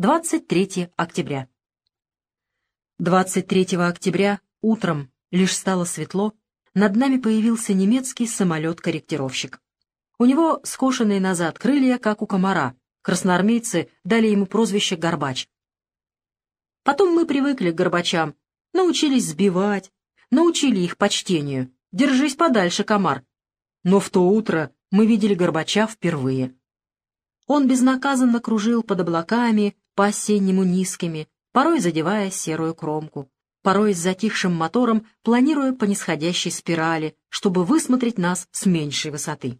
23 октября. 23 октября утром, лишь стало светло, над нами появился немецкий самолет-корректировщик. У него скошенные назад крылья, как у комара. Красноармейцы дали ему прозвище «Горбач». Потом мы привыкли к горбачам, научились сбивать, научили их почтению. Держись подальше, комар. Но в то утро мы видели Горбача впервые. Он безнаказанно кружил под облаками, по-осеннему низкими, порой задевая серую кромку, порой с затихшим мотором, планируя по нисходящей спирали, чтобы высмотреть нас с меньшей высоты.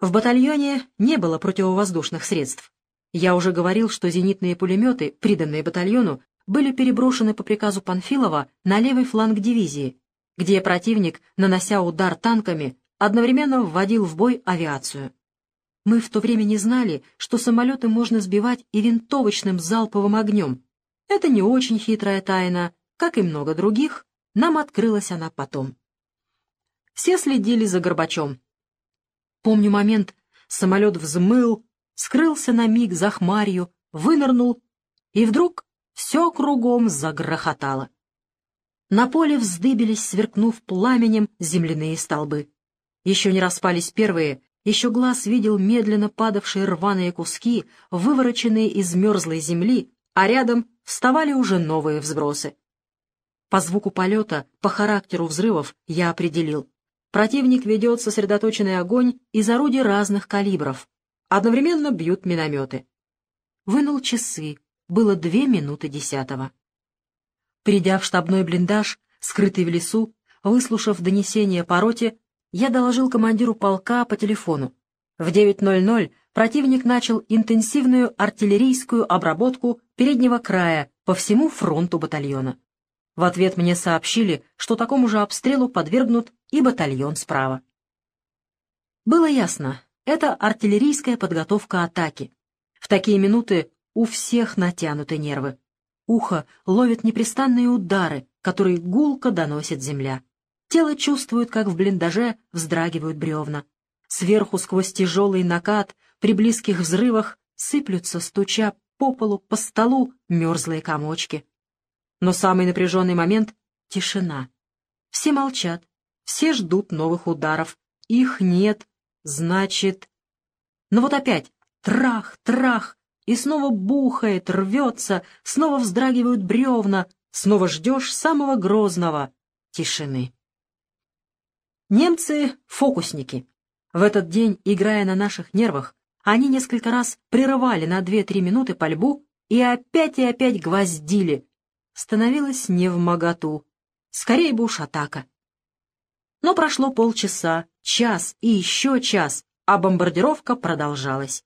В батальоне не было противовоздушных средств. Я уже говорил, что зенитные пулеметы, приданные батальону, были переброшены по приказу Панфилова на левый фланг дивизии, где противник, нанося удар танками, одновременно вводил в бой авиацию. Мы в то время не знали, что самолеты можно сбивать и винтовочным залповым огнем. Это не очень хитрая тайна, как и много других, нам открылась она потом. Все следили за Горбачом. Помню момент, самолет взмыл, скрылся на миг за хмарью, вынырнул, и вдруг все кругом загрохотало. На поле вздыбились, сверкнув пламенем, земляные столбы. Еще не распались первые, еще глаз видел медленно падавшие рваные куски, вывороченные из мерзлой земли, а рядом вставали уже новые взбросы. По звуку полета, по характеру взрывов я определил. Противник ведет сосредоточенный огонь из орудий разных калибров. Одновременно бьют минометы. Вынул часы. Было две минуты десятого. Придя в штабной блиндаж, скрытый в лесу, выслушав донесение по роте, я доложил командиру полка по телефону. В 9.00 противник начал интенсивную артиллерийскую обработку переднего края по всему фронту батальона. В ответ мне сообщили, что такому же обстрелу подвергнут и батальон справа. Было ясно, это артиллерийская подготовка атаки. В такие минуты у всех натянуты нервы. Ухо ловит непрестанные удары, которые гулко доносит земля. Тело чувствует, как в блиндаже вздрагивают бревна. Сверху сквозь тяжелый накат при близких взрывах сыплются, стуча по полу, по столу, мерзлые комочки. Но самый напряженный момент — тишина. Все молчат, все ждут новых ударов. Их нет, значит... Но вот опять трах, трах, и снова бухает, рвется, снова вздрагивают бревна, снова ждешь самого грозного — тишины. Немцы — фокусники. В этот день, играя на наших нервах, они несколько раз прерывали на 2-3 минуты пальбу и опять и опять гвоздили. Становилось не в моготу. Скорее бы уж атака. Но прошло полчаса, час и еще час, а бомбардировка продолжалась.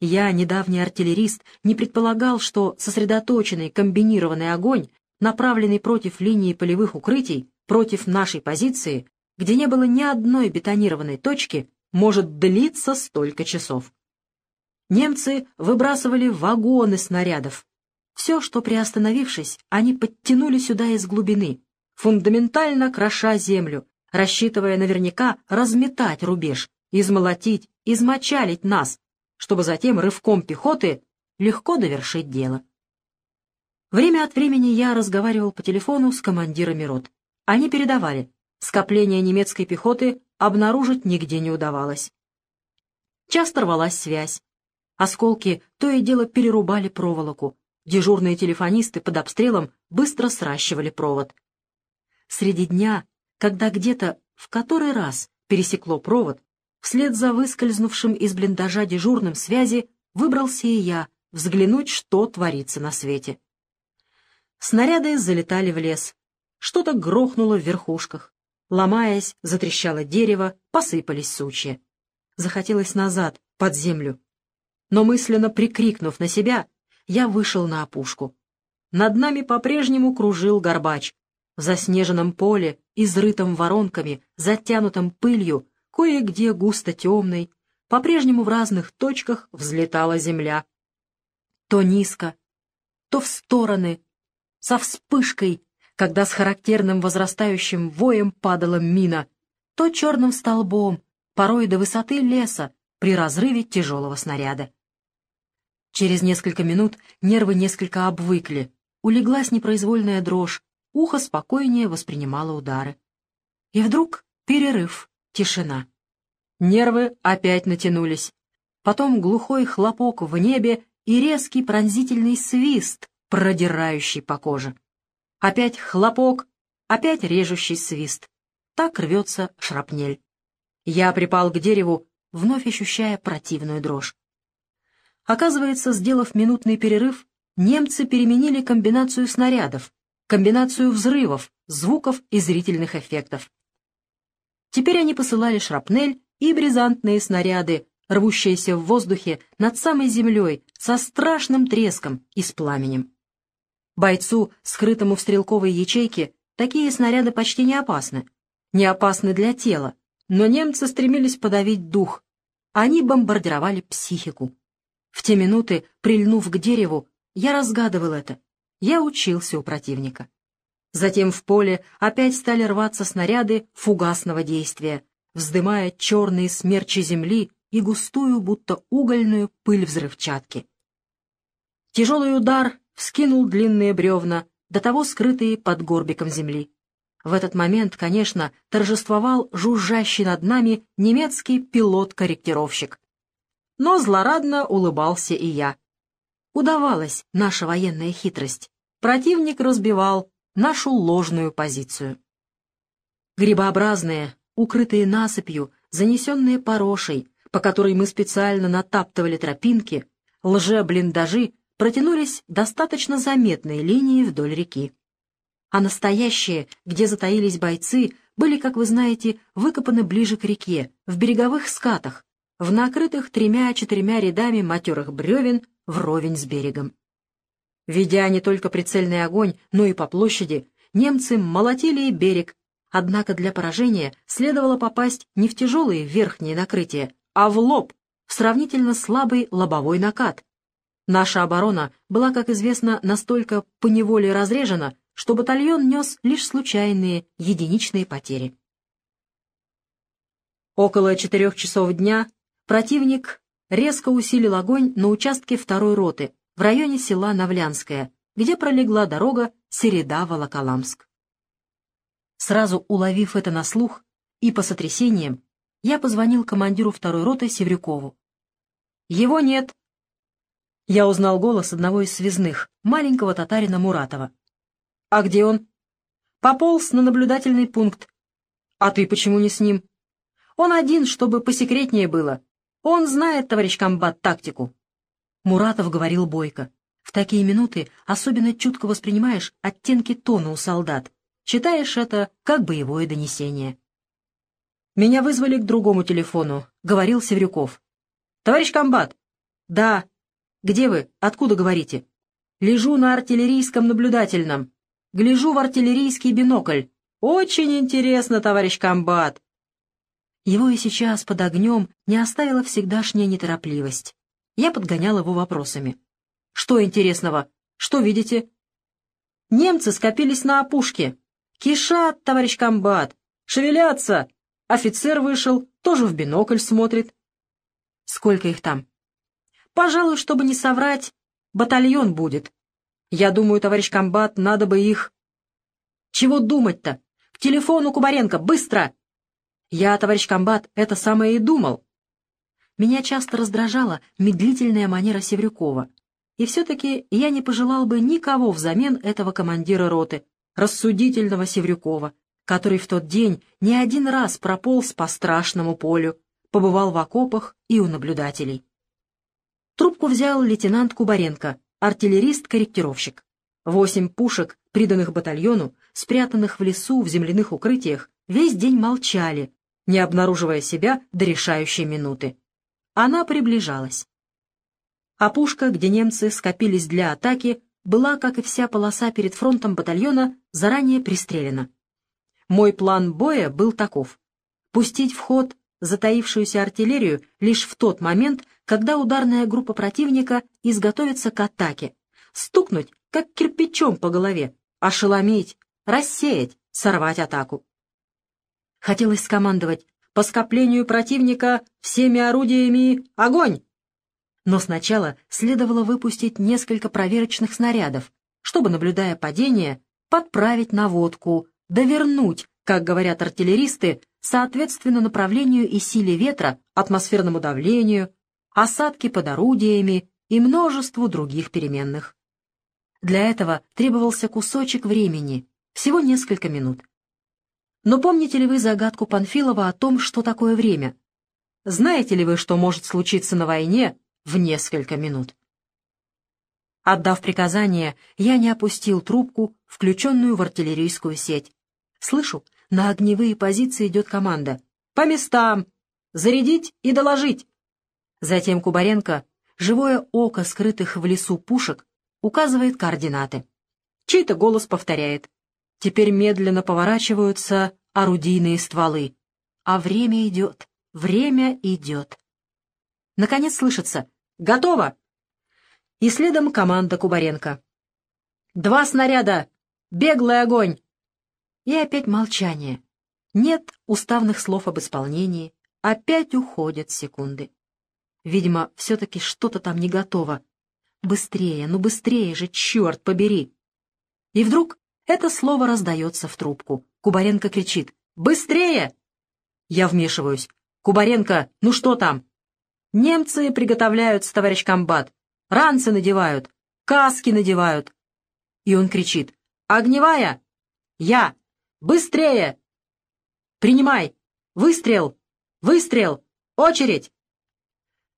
Я, недавний артиллерист, не предполагал, что сосредоточенный комбинированный огонь, направленный против линии полевых укрытий, против нашей позиции, где не было ни одной бетонированной точки, может длиться столько часов. Немцы выбрасывали вагоны снарядов. Все, что приостановившись, они подтянули сюда из глубины, фундаментально кроша землю, рассчитывая наверняка разметать рубеж, измолотить, измочалить нас, чтобы затем рывком пехоты легко довершить дело. Время от времени я разговаривал по телефону с командирами рот. Они передавали, Скопление немецкой пехоты обнаружить нигде не удавалось. Часто рвалась связь. Осколки то и дело перерубали проволоку. Дежурные телефонисты под обстрелом быстро сращивали провод. Среди дня, когда где-то в который раз пересекло провод, вслед за выскользнувшим из блиндажа дежурным связи выбрался и я взглянуть, что творится на свете. Снаряды залетали в лес. Что-то грохнуло в верхушках. Ломаясь, затрещало дерево, посыпались сучья. Захотелось назад, под землю. Но мысленно прикрикнув на себя, я вышел на опушку. Над нами по-прежнему кружил горбач. В заснеженном поле, изрытом воронками, затянутом пылью, кое-где густо темной, по-прежнему в разных точках взлетала земля. То низко, то в стороны, со вспышкой когда с характерным возрастающим воем падала мина, то черным столбом, порой до высоты леса, при разрыве тяжелого снаряда. Через несколько минут нервы несколько обвыкли, улеглась непроизвольная дрожь, ухо спокойнее воспринимало удары. И вдруг перерыв, тишина. Нервы опять натянулись. Потом глухой хлопок в небе и резкий пронзительный свист, продирающий по коже. Опять хлопок, опять режущий свист. Так рвется шрапнель. Я припал к дереву, вновь ощущая противную дрожь. Оказывается, сделав минутный перерыв, немцы переменили комбинацию снарядов, комбинацию взрывов, звуков и зрительных эффектов. Теперь они посылали шрапнель и бризантные снаряды, рвущиеся в воздухе над самой землей со страшным треском и с пламенем. Бойцу, скрытому в стрелковой ячейке, такие снаряды почти не опасны. Не опасны для тела, но немцы стремились подавить дух. Они бомбардировали психику. В те минуты, прильнув к дереву, я разгадывал это. Я учился у противника. Затем в поле опять стали рваться снаряды фугасного действия, вздымая черные смерчи земли и густую, будто угольную пыль взрывчатки. Тяжелый удар вскинул длинные бревна, до того скрытые под горбиком земли. В этот момент, конечно, торжествовал жужжащий над нами немецкий пилот-корректировщик. Но злорадно улыбался и я. Удавалась наша военная хитрость. Противник разбивал нашу ложную позицию. Грибообразные, укрытые насыпью, занесенные порошей, по которой мы специально натаптывали тропинки, лже-блиндажи протянулись достаточно заметной линией вдоль реки а настоящие, где затаились бойцы, были, как вы знаете, выкопаны ближе к реке, в береговых скатах, в накрытых тремя-четырьмя рядами матерых бревен вровень с берегом. Ведя не только прицельный огонь, но и по площади, немцы молотили и берег, однако для поражения следовало попасть не в тяжелые верхние накрытия, а в лоб, в сравнительно слабый лобовой накат. Наша оборона была, как известно, настолько поневоле разрежена, что батальон нес лишь случайные, единичные потери. Около четырех часов дня противник резко усилил огонь на участке второй роты в районе села Навлянское, где пролегла дорога Середа-Волоколамск. Сразу уловив это на слух и по сотрясениям, я позвонил командиру второй роты Севрюкову. «Его нет». Я узнал голос одного из связных, маленького татарина Муратова. «А где он?» «Пополз на наблюдательный пункт». «А ты почему не с ним?» «Он один, чтобы посекретнее было. Он знает, товарищ комбат, тактику». Муратов говорил бойко. В такие минуты особенно чутко воспринимаешь оттенки тона у солдат. Читаешь это как боевое донесение. «Меня вызвали к другому телефону», — говорил Севрюков. «Товарищ комбат!» «Да». «Где вы? Откуда говорите?» «Лежу на артиллерийском наблюдательном. Гляжу в артиллерийский бинокль. Очень интересно, товарищ комбат. Его и сейчас под огнем не оставила всегдашняя неторопливость. Я подгонял его вопросами. Что интересного? Что видите? Немцы скопились на опушке. Кишат, товарищ комбат. Шевелятся. Офицер вышел, тоже в бинокль смотрит. Сколько их там? Пожалуй, чтобы не соврать, батальон будет. Я думаю, товарищ комбат, надо бы их... Чего думать-то? К телефону Кубаренко, быстро! Я, товарищ комбат, это самое и думал. Меня часто раздражала медлительная манера Севрюкова. И все-таки я не пожелал бы никого взамен этого командира роты, рассудительного Севрюкова, который в тот день не один раз прополз по страшному полю, побывал в окопах и у наблюдателей. Трубку взял лейтенант Кубаренко, артиллерист-корректировщик. Восемь пушек, приданных батальону, спрятанных в лесу в земляных укрытиях, весь день молчали, не обнаруживая себя до решающей минуты. Она приближалась. А пушка, где немцы скопились для атаки, была, как и вся полоса перед фронтом батальона, заранее пристрелена. Мой план боя был таков — пустить в ход затаившуюся артиллерию лишь в тот момент, когда ударная группа противника изготовится к атаке, стукнуть, как кирпичом по голове, ошеломить, рассеять, сорвать атаку. Хотелось скомандовать по скоплению противника всеми орудиями огонь! Но сначала следовало выпустить несколько проверочных снарядов, чтобы, наблюдая падение, подправить наводку, довернуть, как говорят артиллеристы, соответственно направлению и силе ветра, атмосферному давлению, осадки под орудиями и множеству других переменных. Для этого требовался кусочек времени, всего несколько минут. Но помните ли вы загадку Панфилова о том, что такое время? Знаете ли вы, что может случиться на войне в несколько минут? Отдав приказание, я не опустил трубку, включенную в артиллерийскую сеть. Слышу, на огневые позиции идет команда. «По местам! Зарядить и доложить!» Затем Кубаренко, живое око скрытых в лесу пушек, указывает координаты. Чей-то голос повторяет. Теперь медленно поворачиваются орудийные стволы. А время идет, время идет. Наконец слышится «Готово!» И следом команда Кубаренко. «Два снаряда! Беглый огонь!» И опять молчание. Нет уставных слов об исполнении. Опять уходят секунды. Видимо, все-таки что-то там не готово. Быстрее, ну быстрее же, черт побери! И вдруг это слово раздается в трубку. Кубаренко кричит. «Быстрее!» Я вмешиваюсь. «Кубаренко, ну что там?» «Немцы приготовляются, товарищ комбат. Ранцы надевают, каски надевают». И он кричит. «Огневая!» «Я!» Быстрее! Принимай! Выстрел! Выстрел! Очередь!»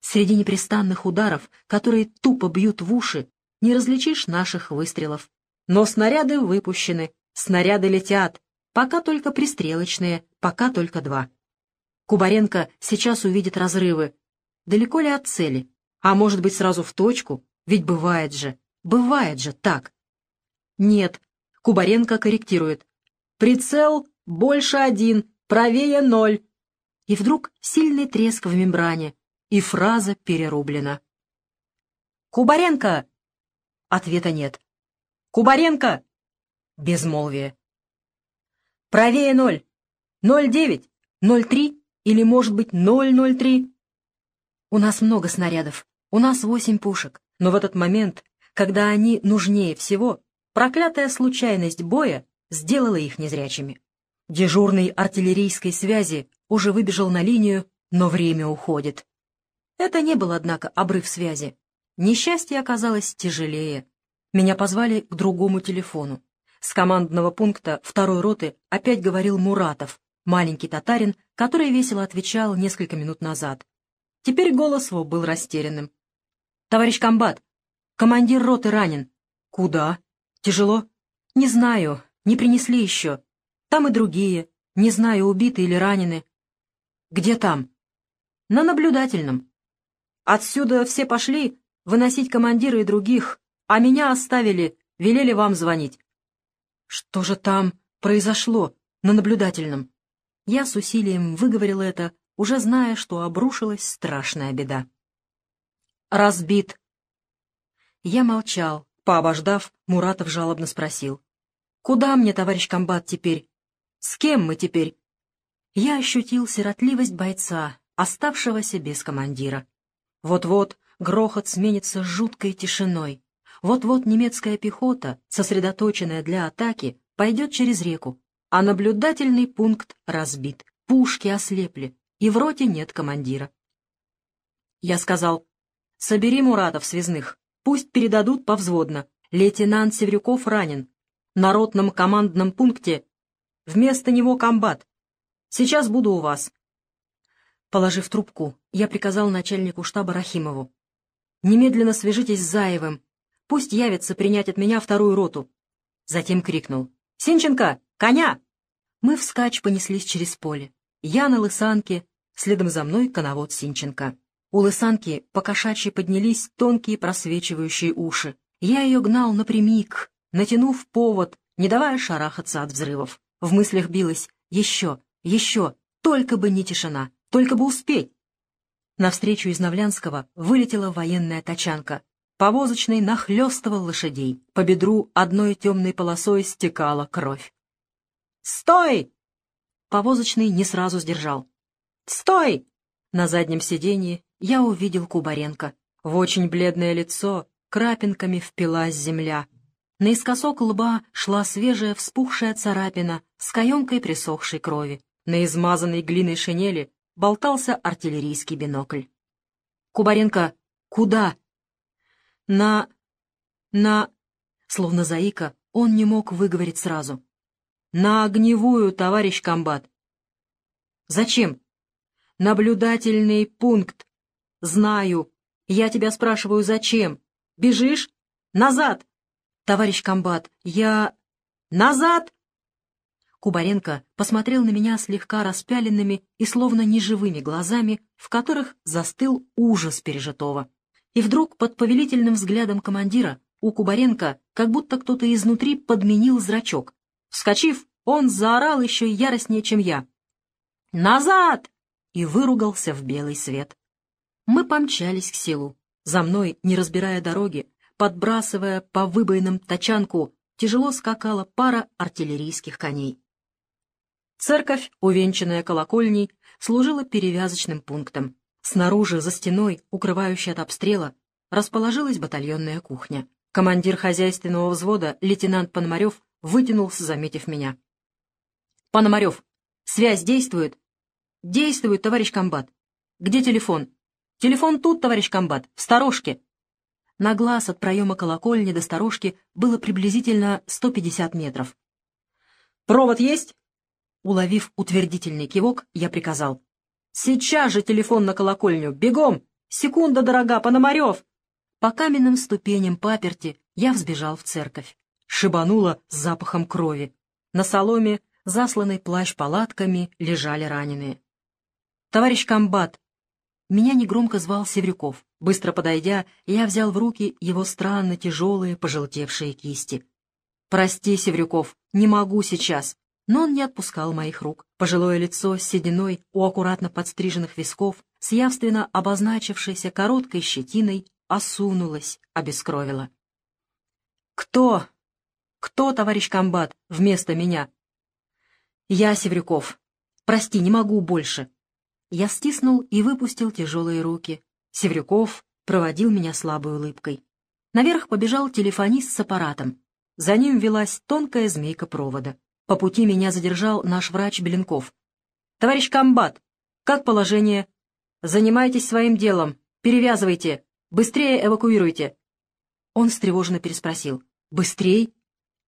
Среди непрестанных ударов, которые тупо бьют в уши, не различишь наших выстрелов. Но снаряды выпущены, снаряды летят, пока только пристрелочные, пока только два. Кубаренко сейчас увидит разрывы. Далеко ли от цели? А может быть, сразу в точку? Ведь бывает же, бывает же так. Нет, Кубаренко корректирует. Прицел больше один, правее ноль. И вдруг сильный треск в мембране, и фраза перерублена. «Кубаренко!» Ответа нет. «Кубаренко!» Безмолвие. «Правее ноль. Ноль девять, ноль три или, может быть, ноль ноль три?» У нас много снарядов, у нас восемь пушек, но в этот момент, когда они нужнее всего, проклятая случайность боя сделала их незрячими. Дежурный артиллерийской связи уже выбежал на линию, но время уходит. Это не был, однако, обрыв связи. Несчастье оказалось тяжелее. Меня позвали к другому телефону. С командного пункта второй роты опять говорил Муратов, маленький татарин, который весело отвечал несколько минут назад. Теперь голос его был растерянным. «Товарищ комбат, командир роты ранен». «Куда? Тяжело?» «Не знаю. Не принесли еще. Там и другие. Не знаю, убиты или ранены. Где там? На наблюдательном. Отсюда все пошли выносить командира и других, а меня оставили, велели вам звонить. Что же там произошло на наблюдательном? Я с усилием выговорил это, уже зная, что обрушилась страшная беда. Разбит. Я молчал. Пообождав, Муратов жалобно спросил. Куда мне, товарищ комбат, теперь? С кем мы теперь? Я ощутил сиротливость бойца, оставшегося без командира. Вот-вот грохот сменится жуткой тишиной. Вот-вот немецкая пехота, сосредоточенная для атаки, пойдет через реку, а наблюдательный пункт разбит, пушки ослепли, и в роте нет командира. Я сказал, собери Муратов связных, пусть передадут повзводно. Лейтенант Севрюков ранен, на ротном командном пункте. Вместо него комбат. Сейчас буду у вас». Положив трубку, я приказал начальнику штаба Рахимову. «Немедленно свяжитесь с Заевым. Пусть явится принять от меня вторую роту». Затем крикнул. «Синченко, коня!» Мы вскачь понеслись через поле. Я на лысанке, следом за мной коновод Синченко. У лысанки по кошачьи поднялись тонкие просвечивающие уши. Я ее гнал напрямик, натянув повод, не давая шарахаться от взрывов. В мыслях билось «Еще, еще, только бы не тишина, только бы успеть!» Навстречу из Новлянского вылетела военная тачанка. Повозочный нахлестывал лошадей. По бедру одной темной полосой стекала кровь. «Стой!» Повозочный не сразу сдержал. «Стой!» На заднем сиденье я увидел Кубаренко. В очень бледное лицо крапинками впилась земля. Наискосок лба шла свежая вспухшая царапина с каемкой присохшей крови. На измазанной глиной шинели болтался артиллерийский бинокль. «Кубаренко, куда?» «На... на...» Словно заика, он не мог выговорить сразу. «На огневую, товарищ комбат!» «Зачем?» «Наблюдательный пункт. Знаю. Я тебя спрашиваю, зачем? Бежишь? Назад!» «Товарищ комбат, я...» «Назад!» Кубаренко посмотрел на меня слегка распяленными и словно неживыми глазами, в которых застыл ужас пережитого. И вдруг под повелительным взглядом командира у Кубаренко как будто кто-то изнутри подменил зрачок. Вскочив, он заорал еще яростнее, чем я. «Назад!» и выругался в белый свет. Мы помчались к селу. За мной, не разбирая дороги, подбрасывая по выбоинам тачанку, тяжело скакала пара артиллерийских коней. Церковь, увенчанная колокольней, служила перевязочным пунктом. Снаружи, за стеной, укрывающей от обстрела, расположилась батальонная кухня. Командир хозяйственного взвода, лейтенант Пономарев, вытянулся, заметив меня. «Пономарев, связь действует?» «Действует, товарищ комбат. Где телефон?» «Телефон тут, товарищ комбат, в сторожке». На глаз от проема колокольни до сторожки было приблизительно 150 метров. «Провод есть?» Уловив утвердительный кивок, я приказал. «Сейчас же телефон на колокольню! Бегом! Секунда, дорога, Пономарев!» По каменным ступеням паперти я взбежал в церковь. Шибануло с запахом крови. На соломе, засланной плащ-палатками, лежали раненые. «Товарищ комбат!» Меня негромко звал Севрюков. Быстро подойдя, я взял в руки его странно тяжелые, пожелтевшие кисти. «Прости, Севрюков, не могу сейчас но он не отпускал моих рук. Пожилое лицо с сединой у аккуратно подстриженных висков, с явственно обозначившейся короткой щетиной, осунулось, обескровило. «Кто? Кто, товарищ комбат, вместо меня?» «Я, Севрюков. Прости, не могу больше». Я стиснул и выпустил тяжелые руки. Севрюков проводил меня слабой улыбкой. Наверх побежал телефонист с аппаратом. За ним велась тонкая змейка провода. По пути меня задержал наш врач Беленков. «Товарищ комбат, как положение? Занимайтесь своим делом, перевязывайте, быстрее эвакуируйте». Он встревоженно переспросил. «Быстрей?»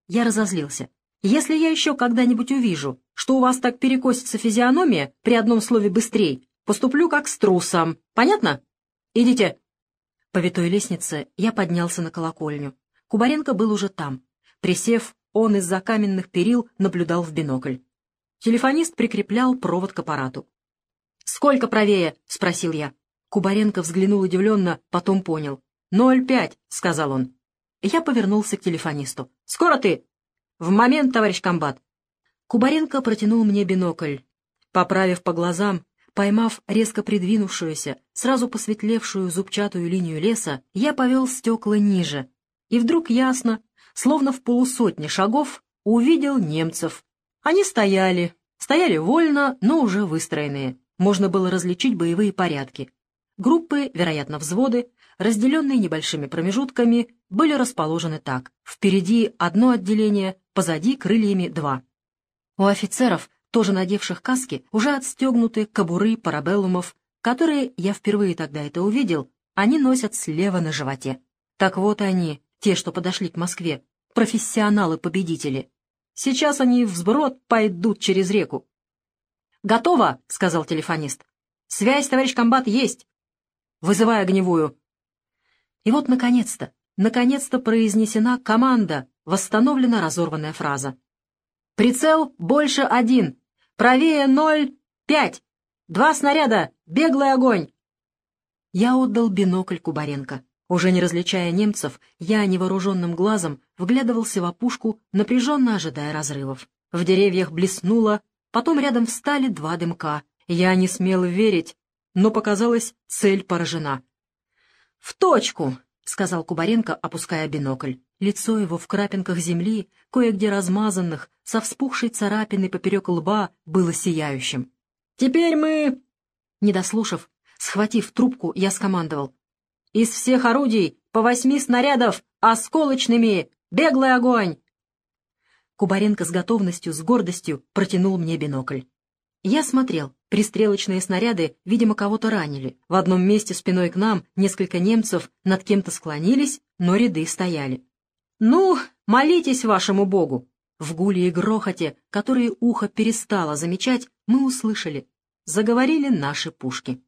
Я разозлился. «Если я еще когда-нибудь увижу, что у вас так перекосится физиономия при одном слове «быстрей», поступлю как с трусом. Понятно? Идите». По витой лестнице я поднялся на колокольню. Кубаренко был уже там. Присев, он из-за каменных перил наблюдал в бинокль. Телефонист прикреплял провод к аппарату. «Сколько правее?» — спросил я. Кубаренко взглянул удивленно, потом понял. «Ноль пять», — сказал он. Я повернулся к телефонисту. «Скоро ты?» «В момент, товарищ комбат». Кубаренко протянул мне бинокль. Поправив по глазам, поймав резко придвинувшуюся, сразу посветлевшую зубчатую линию леса, я повел стекла ниже. И вдруг ясно, словно в полусотне шагов, увидел немцев. Они стояли, стояли вольно, но уже выстроенные. Можно было различить боевые порядки. Группы, вероятно, взводы, разделенные небольшими промежутками, были расположены так. Впереди одно отделение, позади крыльями два. У офицеров, тоже надевших каски, уже отстегнуты кобуры парабеллумов, которые, я впервые тогда это увидел, они носят слева на животе. Так вот они, те, что подошли к Москве, профессионалы-победители. Сейчас они взброд пойдут через реку. «Готово!» — сказал телефонист. «Связь, товарищ комбат, есть!» «Вызывай огневую!» И вот, наконец-то, наконец-то произнесена команда, восстановлена разорванная фраза. «Прицел больше один! Правее ноль пять! Два снаряда! Беглый огонь!» Я отдал бинокль Кубаренко. Уже не различая немцев, я невооруженным глазом вглядывался в опушку, напряженно ожидая разрывов. В деревьях блеснуло, потом рядом встали два дымка. Я не смел верить, но показалось, цель поражена. «В точку!» — сказал Кубаренко, опуская бинокль. Лицо его в крапинках земли, кое-где размазанных, со вспухшей царапиной поперек лба, было сияющим. «Теперь мы...» Не дослушав, схватив трубку, я скомандовал. Из всех орудий по восьми снарядов осколочными! Беглый огонь!» Кубаренко с готовностью, с гордостью протянул мне бинокль. Я смотрел. Пристрелочные снаряды, видимо, кого-то ранили. В одном месте спиной к нам несколько немцев над кем-то склонились, но ряды стояли. «Ну, молитесь вашему Богу!» В гуле и грохоте, которые ухо перестало замечать, мы услышали. Заговорили наши пушки.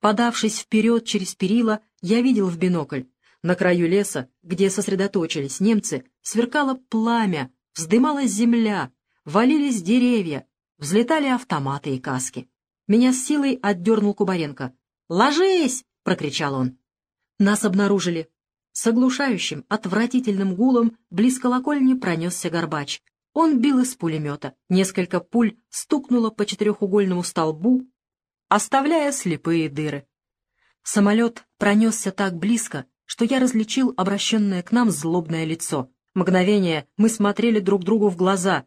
Подавшись вперед через перила, я видел в бинокль. На краю леса, где сосредоточились немцы, сверкало пламя, вздымалась земля, валились деревья, взлетали автоматы и каски. Меня с силой отдернул Кубаренко. «Ложись!» — прокричал он. Нас обнаружили. С оглушающим, отвратительным гулом близ колокольни пронесся Горбач. Он бил из пулемета. Несколько пуль стукнуло по четырехугольному столбу, оставляя слепые дыры. Самолет пронесся так близко, что я различил обращенное к нам злобное лицо. Мгновение мы смотрели друг другу в глаза.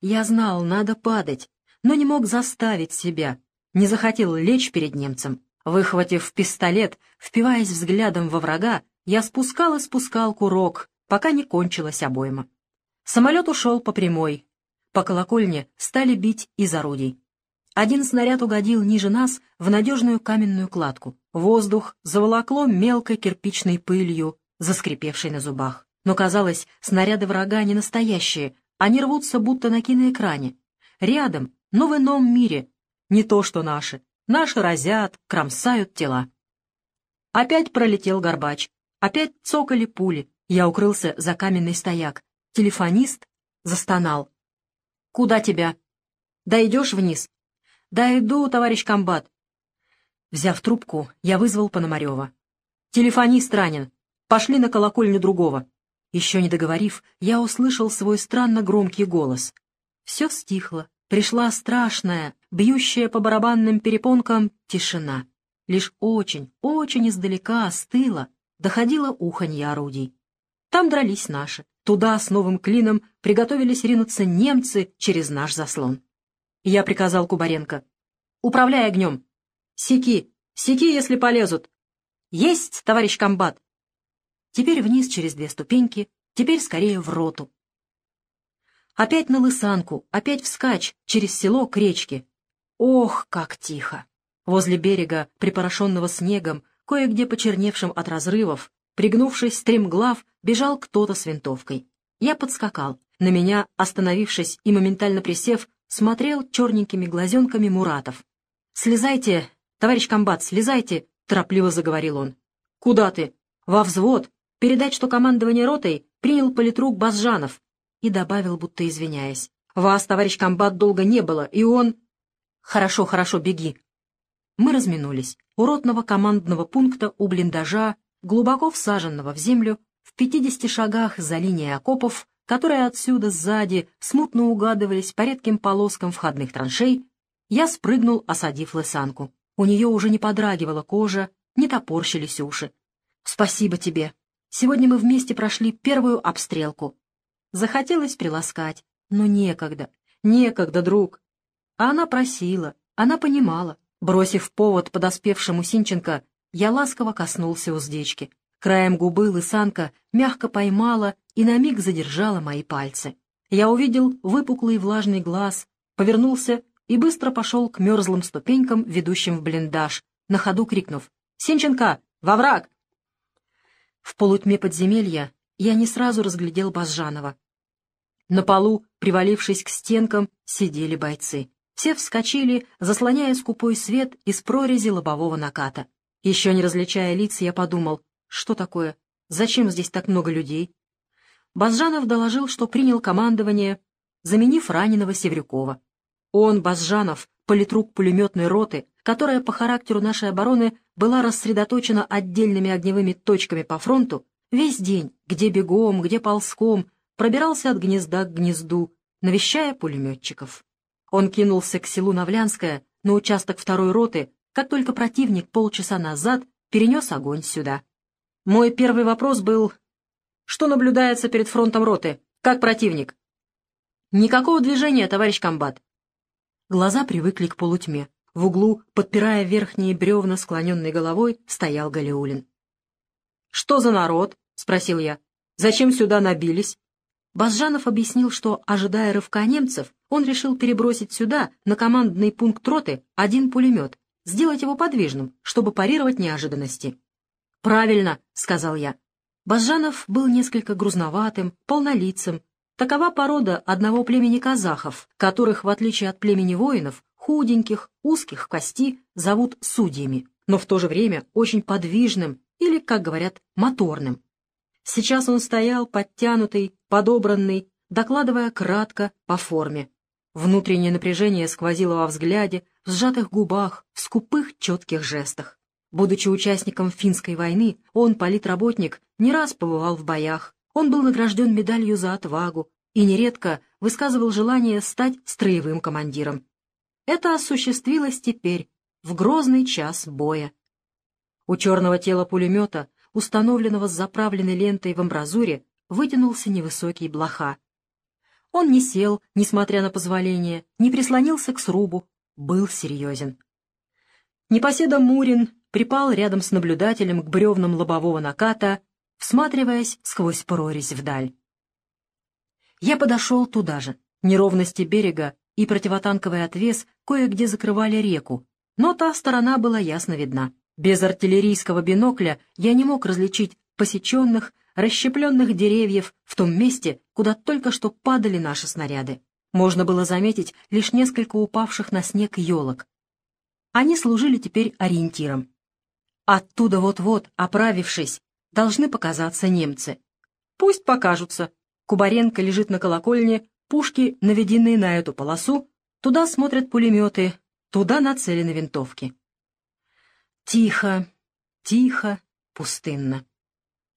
Я знал, надо падать, но не мог заставить себя. Не захотел лечь перед немцем. Выхватив пистолет, впиваясь взглядом во врага, я спускал и спускал курок, пока не кончилась обойма. Самолет ушел по прямой. По колокольне стали бить из орудий. Один снаряд угодил ниже нас в надежную каменную кладку. Воздух заволокло мелкой кирпичной пылью, заскрипевшей на зубах. Но, казалось, снаряды врага не настоящие, они рвутся будто на киноэкране. Рядом, но в ином мире. Не то, что наши. Наши разят, кромсают тела. Опять пролетел горбач. Опять цокали пули. Я укрылся за каменный стояк. Телефонист застонал. «Куда тебя?» «Дойдешь вниз?» «Да иду, товарищ комбат». Взяв трубку, я вызвал Пономарева. «Телефонист ранен. Пошли на колокольню другого». Еще не договорив, я услышал свой странно громкий голос. Все стихло. Пришла страшная, бьющая по барабанным перепонкам тишина. Лишь очень, очень издалека, стыла, доходило уханье орудий. Там дрались наши. Туда с новым клином приготовились ринуться немцы через наш заслон. Я приказал Кубаренко. «Управляй огнем! Секи! Секи, если полезут!» «Есть, товарищ комбат!» Теперь вниз через две ступеньки, теперь скорее в роту. Опять на лысанку, опять вскачь, через село к речке. Ох, как тихо! Возле берега, припорошенного снегом, кое-где почерневшим от разрывов, пригнувшись стремглав, бежал кто-то с винтовкой. Я подскакал. На меня, остановившись и моментально присев, смотрел черненькими глазенками Муратов. «Слезайте, товарищ комбат, слезайте!» — торопливо заговорил он. «Куда ты?» «Во взвод! Передать, что командование ротой принял политрук Базжанов!» И добавил, будто извиняясь. «Вас, товарищ комбат, долго не было, и он...» «Хорошо, хорошо, беги!» Мы разминулись. У ротного командного пункта у блиндажа, глубоко всаженного в землю, в пятидесяти шагах за линией окопов, которые отсюда сзади смутно угадывались по редким полоскам входных траншей, я спрыгнул, осадив лысанку. У нее уже не подрагивала кожа, не топорщились уши. «Спасибо тебе. Сегодня мы вместе прошли первую обстрелку. Захотелось приласкать, но некогда, некогда, друг». А она просила, она понимала. Бросив повод подоспевшему Синченко, я ласково коснулся уздечки. Краем губы лысанка мягко поймала и на миг задержала мои пальцы. Я увидел выпуклый влажный глаз, повернулся и быстро пошел к мерзлым ступенькам, ведущим в блиндаж, на ходу крикнув «Синченко, во враг!». В полутьме подземелья я не сразу разглядел Базжанова. На полу, привалившись к стенкам, сидели бойцы. Все вскочили, заслоняя скупой свет из прорези лобового наката. Еще не различая лиц, я подумал, что такое? Зачем здесь так много людей? Базжанов доложил, что принял командование, заменив раненого Севрюкова. Он, Базжанов, политрук пулеметной роты, которая по характеру нашей обороны была рассредоточена отдельными огневыми точками по фронту, весь день, где бегом, где ползком, пробирался от гнезда к гнезду, навещая пулеметчиков. Он кинулся к селу Навлянское, на участок второй роты, как только противник полчаса назад перенес огонь сюда. Мой первый вопрос был, что наблюдается перед фронтом роты? Как противник? Никакого движения, товарищ комбат. Глаза привыкли к полутьме. В углу, подпирая верхние бревна склоненной головой, стоял Галиулин. «Что за народ?» — спросил я. «Зачем сюда набились?» Базжанов объяснил, что, ожидая рывка немцев, он решил перебросить сюда, на командный пункт роты, один пулемет, сделать его подвижным, чтобы парировать неожиданности. «Правильно», — сказал я. Базжанов был несколько грузноватым, полнолицым. Такова порода одного племени казахов, которых, в отличие от племени воинов, худеньких, узких в кости, зовут судьями, но в то же время очень подвижным или, как говорят, моторным. Сейчас он стоял подтянутый, подобранный, докладывая кратко, по форме. Внутреннее напряжение сквозило во взгляде, в сжатых губах, в скупых четких жестах. Будучи участником финской войны, он, политработник, не раз побывал в боях. Он был награжден медалью за отвагу и нередко высказывал желание стать строевым командиром. Это осуществилось теперь, в грозный час боя. У черного тела пулемета установленного с заправленной лентой в амбразуре, вытянулся невысокий блоха. Он не сел, несмотря на позволение, не прислонился к срубу, был серьезен. Непоседа Мурин припал рядом с наблюдателем к бревнам лобового наката, всматриваясь сквозь прорезь вдаль. Я подошел туда же. Неровности берега и противотанковый отвес кое-где закрывали реку, но та сторона была ясно видна. Без артиллерийского бинокля я не мог различить посеченных, расщепленных деревьев в том месте, куда только что падали наши снаряды. Можно было заметить лишь несколько упавших на снег елок. Они служили теперь ориентиром. Оттуда вот-вот, оправившись, должны показаться немцы. Пусть покажутся. Кубаренко лежит на колокольне, пушки, наведенные на эту полосу, туда смотрят пулеметы, туда нацелены винтовки. Тихо, тихо, пустынно.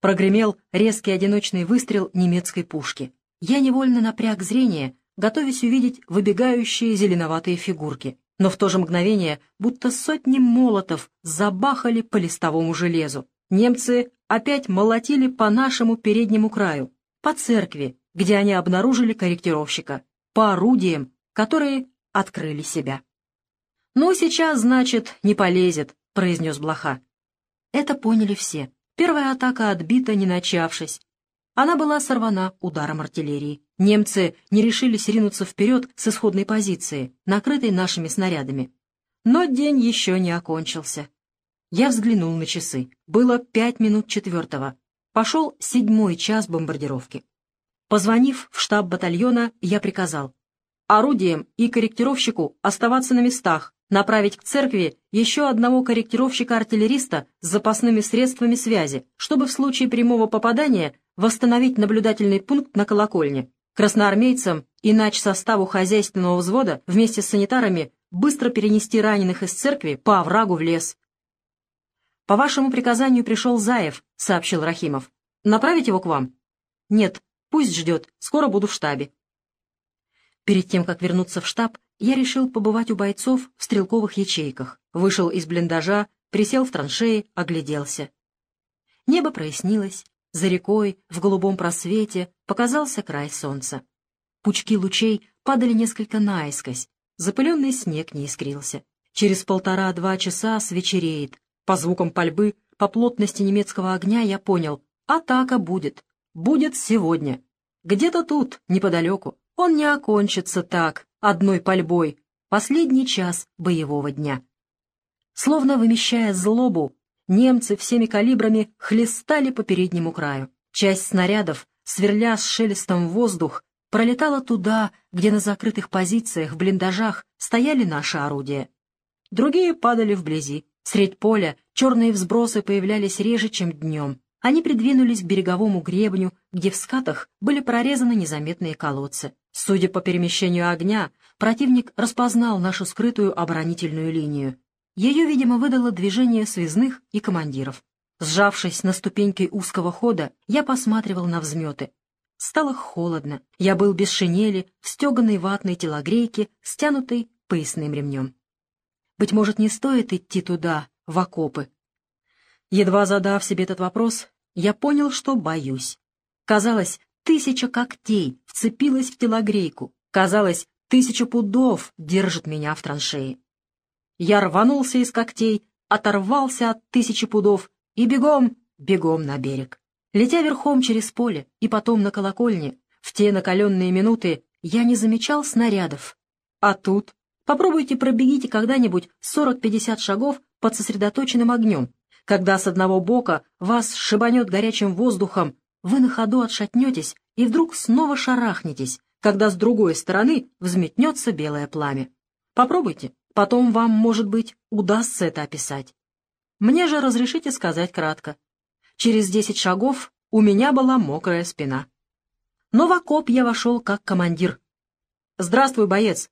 Прогремел резкий одиночный выстрел немецкой пушки. Я невольно напряг зрение, готовясь увидеть выбегающие зеленоватые фигурки. Но в то же мгновение будто сотни молотов забахали по листовому железу. Немцы опять молотили по нашему переднему краю, по церкви, где они обнаружили корректировщика, по орудиям, которые открыли себя. «Ну, сейчас, значит, не полезет», произнес Блоха. Это поняли все. Первая атака отбита, не начавшись. Она была сорвана ударом артиллерии. Немцы не решились ринуться вперед с исходной позиции, накрытой нашими снарядами. Но день еще не окончился. Я взглянул на часы. Было пять минут четвертого. Пошел седьмой час бомбардировки. Позвонив в штаб батальона, я приказал орудием и корректировщику оставаться на местах, направить к церкви еще одного корректировщика-артиллериста с запасными средствами связи, чтобы в случае прямого попадания восстановить наблюдательный пункт на колокольне. Красноармейцам и нач составу хозяйственного взвода вместе с санитарами быстро перенести раненых из церкви по оврагу в лес. «По вашему приказанию пришел Заев», — сообщил Рахимов. «Направить его к вам?» «Нет, пусть ждет, скоро буду в штабе». Перед тем, как вернуться в штаб, я решил побывать у бойцов в стрелковых ячейках. Вышел из блиндажа, присел в траншеи, огляделся. Небо прояснилось, за рекой, в голубом просвете, показался край солнца. Пучки лучей падали несколько наискось, запыленный снег не искрился. Через полтора-два часа свечереет. По звукам пальбы, по плотности немецкого огня я понял, атака будет. Будет сегодня. Где-то тут, неподалеку. Он не окончится так, одной пальбой, последний час боевого дня. Словно вымещая злобу, немцы всеми калибрами хлестали по переднему краю. Часть снарядов, сверля с шелестом воздух, пролетала туда, где на закрытых позициях в блиндажах стояли наши орудия. Другие падали вблизи. Средь поля черные взбросы появлялись реже, чем днем. Они придвинулись к береговому гребню, где в скатах были прорезаны незаметные колодцы. Судя по перемещению огня, противник распознал нашу скрытую оборонительную линию. Ее, видимо, выдало движение связных и командиров. Сжавшись на ступеньке узкого хода, я посматривал на взметы. Стало холодно. Я был без шинели, в стеганой ватной телогрейке, стянутой поясным ремнем. Быть может, не стоит идти туда, в окопы. Едва задав себе этот вопрос, я понял, что боюсь. Казалось, Тысяча когтей вцепилась в телогрейку. Казалось, тысяча пудов держит меня в траншее. Я рванулся из когтей, оторвался от тысячи пудов и бегом, бегом на берег. Летя верхом через поле и потом на колокольне, в те накаленные минуты я не замечал снарядов. А тут попробуйте пробегите когда-нибудь 40-50 шагов под сосредоточенным огнем, когда с одного бока вас шибанет горячим воздухом, вы на ходу отшатнетесь и вдруг снова шарахнетесь, когда с другой стороны взметнется белое пламя. Попробуйте, потом вам, может быть, удастся это описать. Мне же разрешите сказать кратко. Через десять шагов у меня была мокрая спина. Но в окоп я вошел как командир. «Здравствуй, боец!»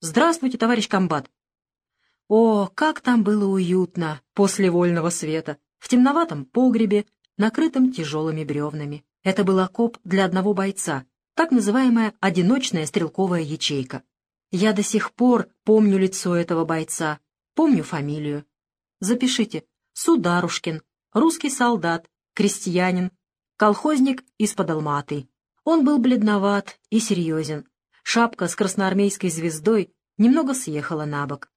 «Здравствуйте, товарищ комбат!» О, как там было уютно после вольного света, в темноватом погребе, накрытом тяжелыми бревнами. Это был окоп для одного бойца, так называемая одиночная стрелковая ячейка. Я до сих пор помню лицо этого бойца, помню фамилию. Запишите. Сударушкин, русский солдат, крестьянин, колхозник из-под Алматы. Он был бледноват и серьезен. Шапка с красноармейской звездой немного съехала на бок.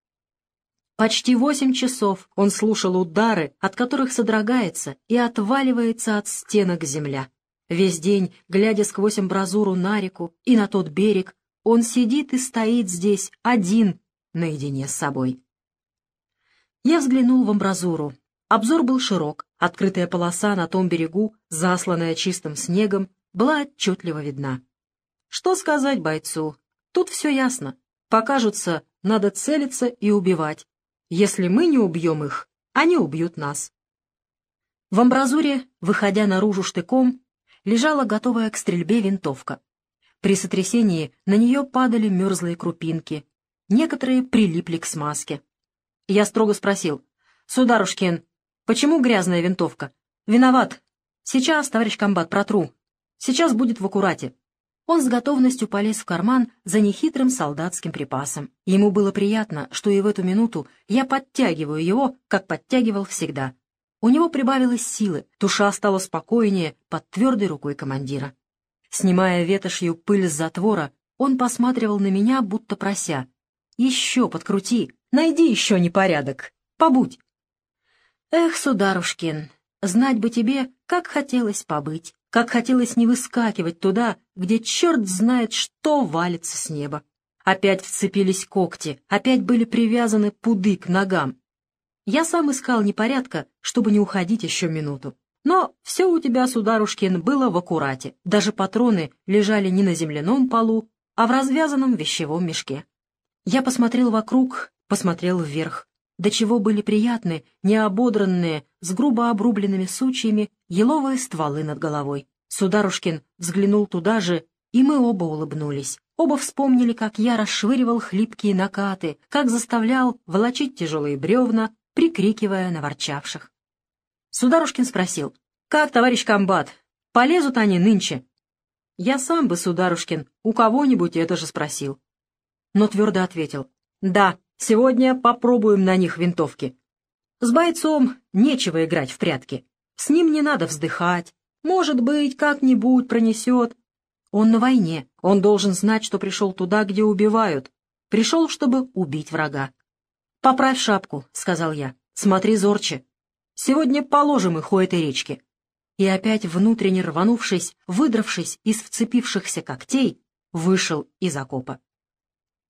Почти восемь часов он слушал удары, от которых содрогается и отваливается от стенок земля. Весь день, глядя сквозь амбразуру на реку и на тот берег, он сидит и стоит здесь один, наедине с собой. Я взглянул в амбразуру. Обзор был широк, открытая полоса на том берегу, засланная чистым снегом, была отчетливо видна. Что сказать бойцу? Тут все ясно. Покажутся, надо целиться и убивать. Если мы не убьем их, они убьют нас. В амбразуре, выходя наружу штыком, лежала готовая к стрельбе винтовка. При сотрясении на нее падали мерзлые крупинки, некоторые прилипли к смазке. Я строго спросил. «Сударушкин, почему грязная винтовка?» «Виноват. Сейчас, товарищ комбат, протру. Сейчас будет в аккурате». Он с готовностью полез в карман за нехитрым солдатским припасом. Ему было приятно, что и в эту минуту я подтягиваю его, как подтягивал всегда. У него прибавилось силы, душа стала спокойнее под твердой рукой командира. Снимая ветошью пыль с затвора, он посматривал на меня, будто прося. «Еще подкрути, Найди еще непорядок. Побудь. Эх, сударушкин, знать бы тебе, как хотелось побыть, как хотелось не выскакивать туда, где черт знает, что валится с неба. Опять вцепились когти, опять были привязаны пуды к ногам. Я сам искал непорядка, чтобы не уходить еще минуту. Но все у тебя, сударушкин, было в аккурате. Даже патроны лежали не на земляном полу, а в развязанном вещевом мешке. Я посмотрел вокруг посмотрел вверх. До чего были приятны, неободранные, с грубо обрубленными сучьями, еловые стволы над головой. Сударушкин взглянул туда же, и мы оба улыбнулись. Оба вспомнили, как я расшвыривал хлипкие накаты, как заставлял волочить тяжелые бревна, прикрикивая на ворчавших. Сударушкин спросил, «Как, товарищ комбат, полезут они нынче?» Я сам бы, Сударушкин, у кого-нибудь это же спросил. Но твердо ответил, «Да, Сегодня попробуем на них винтовки. С бойцом нечего играть в прятки. С ним не надо вздыхать. Может быть, как-нибудь пронесет. Он на войне. Он должен знать, что пришел туда, где убивают. Пришел, чтобы убить врага. «Поправь шапку», — сказал я. «Смотри зорче. Сегодня положим их у этой речки». И опять, внутренне рванувшись, выдравшись из вцепившихся когтей, вышел из окопа.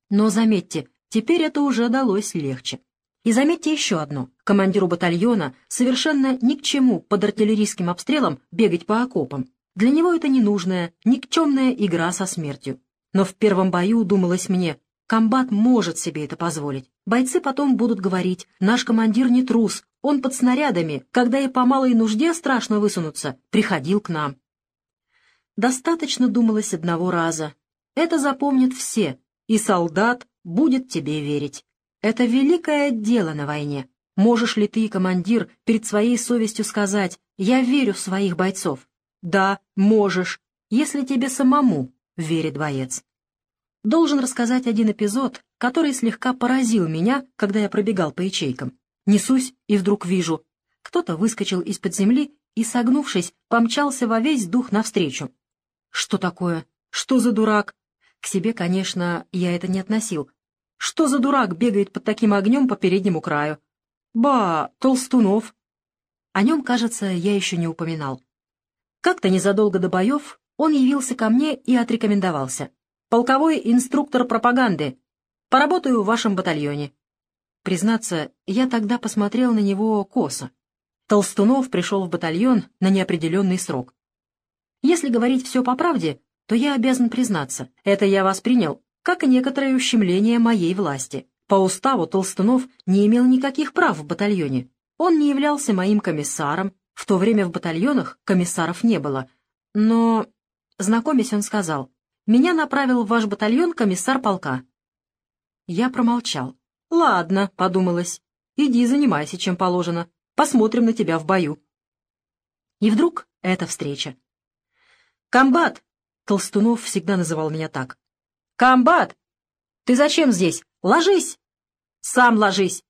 Но заметьте, Теперь это уже далось легче. И заметьте еще одно. Командиру батальона совершенно ни к чему под артиллерийским обстрелом бегать по окопам. Для него это ненужная, никчемная игра со смертью. Но в первом бою, думалось мне, комбат может себе это позволить. Бойцы потом будут говорить, наш командир не трус, он под снарядами, когда и по малой нужде страшно высунуться, приходил к нам. Достаточно, думалось, одного раза. Это запомнят все, и солдат, будет тебе верить. Это великое дело на войне. Можешь ли ты, командир, перед своей совестью сказать «Я верю в своих бойцов»? Да, можешь, если тебе самому верит боец. Должен рассказать один эпизод, который слегка поразил меня, когда я пробегал по ячейкам. Несусь и вдруг вижу. Кто-то выскочил из-под земли и, согнувшись, помчался во весь дух навстречу. Что такое? Что за дурак? К себе, конечно, я это не относил, что за дурак бегает под таким огнем по переднему краю? Ба, Толстунов. О нем, кажется, я еще не упоминал. Как-то незадолго до боев он явился ко мне и отрекомендовался. «Полковой инструктор пропаганды. Поработаю в вашем батальоне». Признаться, я тогда посмотрел на него косо. Толстунов пришел в батальон на неопределенный срок. Если говорить все по правде, то я обязан признаться, это я воспринял, как некоторое ущемление моей власти. По уставу Толстунов не имел никаких прав в батальоне. Он не являлся моим комиссаром, в то время в батальонах комиссаров не было. Но, знакомясь, он сказал, «Меня направил в ваш батальон комиссар полка». Я промолчал. «Ладно», — подумалось, — «иди занимайся, чем положено. Посмотрим на тебя в бою». И вдруг эта встреча. «Комбат!» — Толстунов всегда называл меня так. «Комбат! Ты зачем здесь? Ложись!» «Сам ложись!»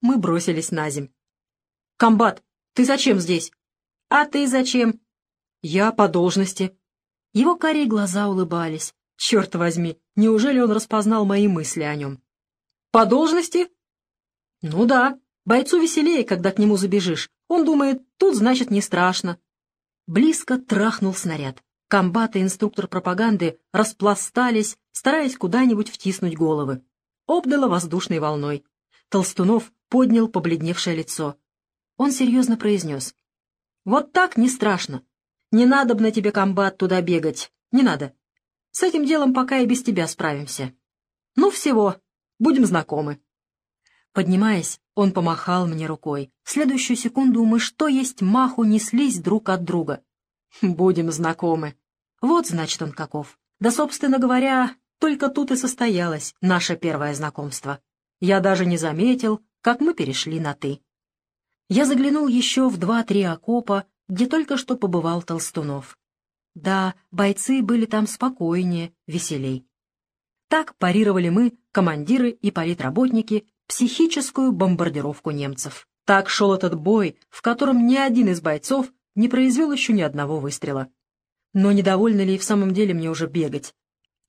Мы бросились на земь. «Комбат, ты зачем здесь?» «А ты зачем?» «Я по должности». Его карие глаза улыбались. Черт возьми, неужели он распознал мои мысли о нем? «По должности?» «Ну да, бойцу веселее, когда к нему забежишь. Он думает, тут, значит, не страшно». Близко трахнул снаряд. Комбат и инструктор пропаганды распластались, стараясь куда-нибудь втиснуть головы обдало воздушной волной. Толстунов поднял побледневшее лицо. Он серьезно произнес. «Вот так не страшно. Не надо бы на тебе, комбат, туда бегать. Не надо. С этим делом пока и без тебя справимся. Ну, всего. Будем знакомы». Поднимаясь, он помахал мне рукой. В следующую секунду мы что есть маху неслись друг от друга. «Будем знакомы». Вот, значит, он каков. Да, собственно говоря, только тут и состоялось наше первое знакомство. Я даже не заметил, как мы перешли на «ты». Я заглянул еще в два-три окопа, где только что побывал Толстунов. Да, бойцы были там спокойнее, веселей. Так парировали мы, командиры и политработники, психическую бомбардировку немцев. Так шел этот бой, в котором ни один из бойцов не произвел еще ни одного выстрела. Но недовольно ли в самом деле мне уже бегать?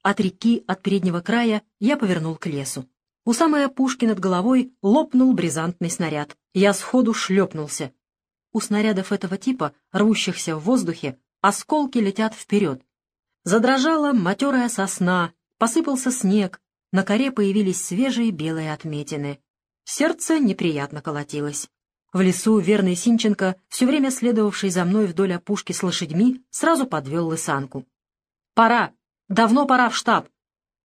От реки, от переднего края, я повернул к лесу. У самой опушки над головой лопнул бризантный снаряд. Я сходу шлепнулся. У снарядов этого типа, рвущихся в воздухе, осколки летят вперед. Задрожала матерая сосна, посыпался снег, на коре появились свежие белые отметины. Сердце неприятно колотилось. В лесу верный Синченко, все время следовавший за мной вдоль опушки с лошадьми, сразу подвел лысанку. «Пора!» Давно пора в штаб.